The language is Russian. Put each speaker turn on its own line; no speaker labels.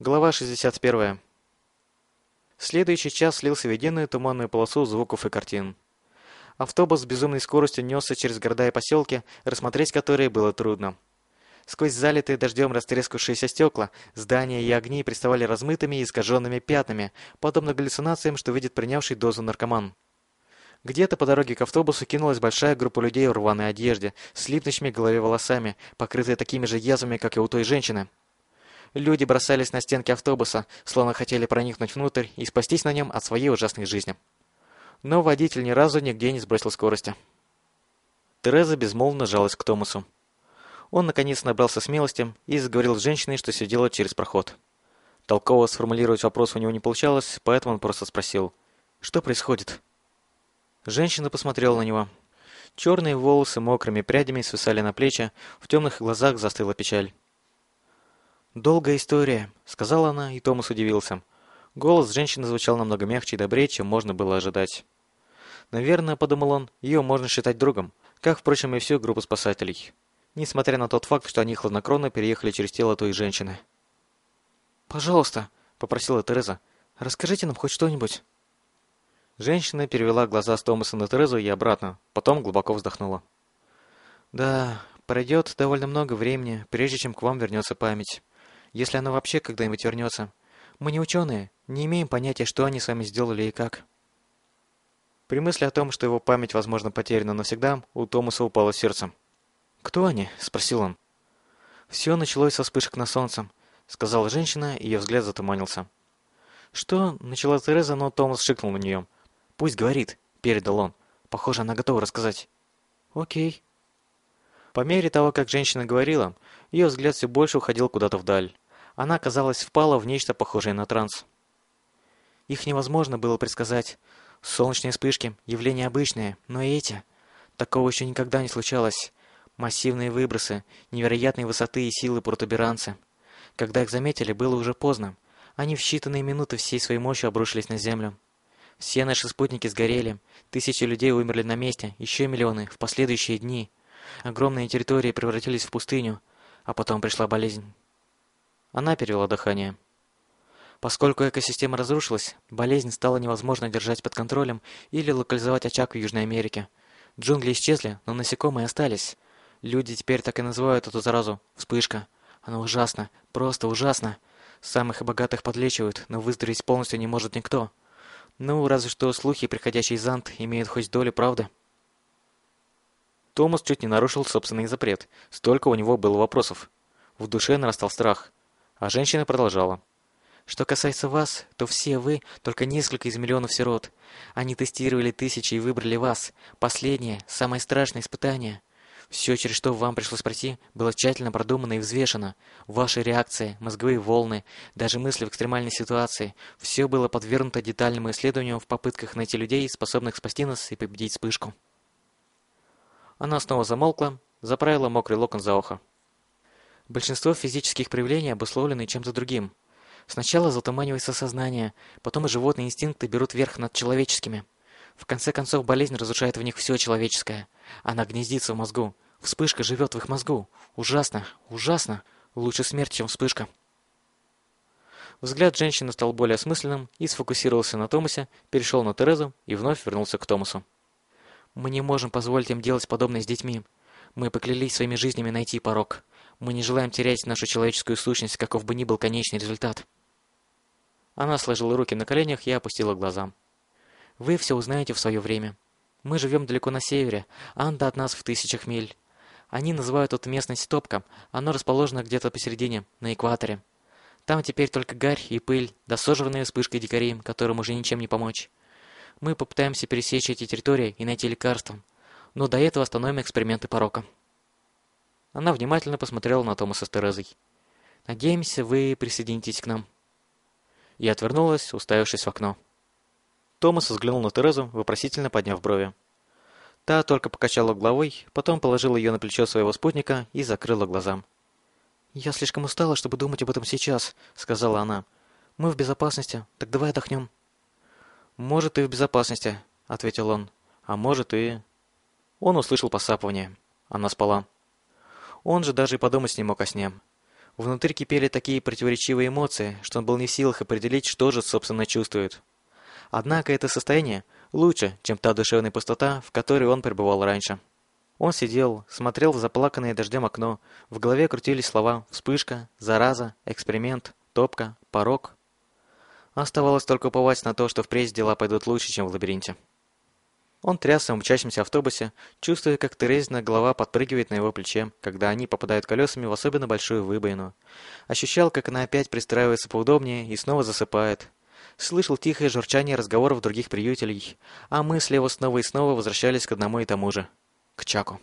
Глава 61. Следующий час слился в единую туманную полосу звуков и картин. Автобус с безумной скоростью несся через города и поселки, рассмотреть которые было трудно. Сквозь залитые дождем растрескавшиеся стекла, здания и огни представали размытыми и искаженными пятнами, подобно галлюцинациям, что видит принявший дозу наркоман. Где-то по дороге к автобусу кинулась большая группа людей в рваной одежде, с липнущими голове волосами, покрытые такими же язвами, как и у той женщины. Люди бросались на стенки автобуса, словно хотели проникнуть внутрь и спастись на нем от своей ужасной жизни. Но водитель ни разу нигде не сбросил скорости. Тереза безмолвно жалась к Томасу. Он наконец набрался смелости и заговорил с женщиной, что сидела через проход. Толково сформулировать вопрос у него не получалось, поэтому он просто спросил, «Что происходит?» Женщина посмотрела на него. Черные волосы мокрыми прядями свисали на плечи, в темных глазах застыла печаль. «Долгая история», — сказала она, и Томас удивился. Голос женщины звучал намного мягче и добрее, чем можно было ожидать. Наверное, подумал он, ее можно считать другом, как, впрочем, и всю группу спасателей. Несмотря на тот факт, что они хладнокровно переехали через тело той женщины. «Пожалуйста», — попросила Тереза, — «расскажите нам хоть что-нибудь». Женщина перевела глаза с Томаса на Терезу и обратно, потом глубоко вздохнула. «Да, пройдет довольно много времени, прежде чем к вам вернется память если она вообще когда-нибудь вернется. Мы не ученые, не имеем понятия, что они с вами сделали и как. При мысли о том, что его память, возможно, потеряна навсегда, у Томаса упало сердце. «Кто они?» – спросил он. «Все началось со вспышек на солнце», – сказала женщина, и ее взгляд затуманился. «Что?» – начала Тереза, но Томас шикнул на нее. «Пусть говорит», – передал он. «Похоже, она готова рассказать». «Окей». По мере того, как женщина говорила, ее взгляд все больше уходил куда-то вдаль. Она, казалось, впала в нечто похожее на транс. Их невозможно было предсказать. Солнечные вспышки – явление обычное, но эти. Такого еще никогда не случалось. Массивные выбросы, невероятной высоты и силы протуберанцы. Когда их заметили, было уже поздно. Они в считанные минуты всей своей мощью обрушились на Землю. Все наши спутники сгорели, тысячи людей умерли на месте, еще миллионы в последующие дни. Огромные территории превратились в пустыню, а потом пришла болезнь. Она перевела дыхание. Поскольку экосистема разрушилась, болезнь стала невозможно держать под контролем или локализовать очаг в Южной Америке. Джунгли исчезли, но насекомые остались. Люди теперь так и называют эту заразу «вспышка». Она ужасна, просто ужасна. Самых богатых подлечивают, но выздороветь полностью не может никто. Ну, разве что слухи, приходящие из Ант, имеют хоть долю правды. Томас чуть не нарушил собственный запрет. Столько у него было вопросов. В душе нарастал страх. А женщина продолжала. Что касается вас, то все вы только несколько из миллионов сирот. Они тестировали тысячи и выбрали вас. Последнее, самое страшное испытание. Все, через что вам пришлось пройти, было тщательно продумано и взвешено. Ваши реакции, мозговые волны, даже мысли в экстремальной ситуации – все было подвергнуто детальному исследованию в попытках найти людей, способных спасти нас и победить вспышку. Она снова замолкла, заправила мокрый локон за ухо. Большинство физических проявлений обусловлены чем-то другим. Сначала затуманивается сознание, потом и животные инстинкты берут верх над человеческими. В конце концов, болезнь разрушает в них все человеческое. Она гнездится в мозгу. Вспышка живет в их мозгу. Ужасно, ужасно. Лучше смерть, чем вспышка. Взгляд женщины стал более осмысленным и сфокусировался на Томасе, перешел на Терезу и вновь вернулся к Томасу. Мы не можем позволить им делать подобное с детьми. Мы поклялись своими жизнями найти порог. Мы не желаем терять нашу человеческую сущность, каков бы ни был конечный результат. Она сложила руки на коленях и опустила глаза. Вы все узнаете в свое время. Мы живем далеко на севере, Анда от нас в тысячах миль. Они называют эту местность Топка, оно расположено где-то посередине, на экваторе. Там теперь только гарь и пыль, да сожранные вспышкой дикарей, которым уже ничем не помочь. Мы попытаемся пересечь эти территории и найти лекарства. Но до этого остановим эксперименты порока. Она внимательно посмотрела на Томаса с Терезой. «Надеемся, вы присоединитесь к нам». И отвернулась, уставившись в окно. Томас взглянул на Терезу, вопросительно подняв брови. Та только покачала головой, потом положила ее на плечо своего спутника и закрыла глаза. «Я слишком устала, чтобы думать об этом сейчас», — сказала она. «Мы в безопасности, так давай отдохнем». «Может, и в безопасности», — ответил он. «А может, и...» Он услышал посапывание. Она спала. Он же даже и подумать не мог о сне. Внутри кипели такие противоречивые эмоции, что он был не в силах определить, что же, собственно, чувствует. Однако это состояние лучше, чем та душевная пустота, в которой он пребывал раньше. Он сидел, смотрел в заплаканное дождем окно, в голове крутились слова «вспышка», «зараза», «эксперимент», «топка», «порог». Оставалось только уповать на то, что впредь дела пойдут лучше, чем в лабиринте. Он трясся в мчащемся автобусе, чувствуя, как Терезина голова подпрыгивает на его плече, когда они попадают колесами в особенно большую выбоину. Ощущал, как она опять пристраивается поудобнее и снова засыпает. Слышал тихое журчание разговоров других приютелей, а мысли его снова и снова возвращались к одному и тому же – к Чаку.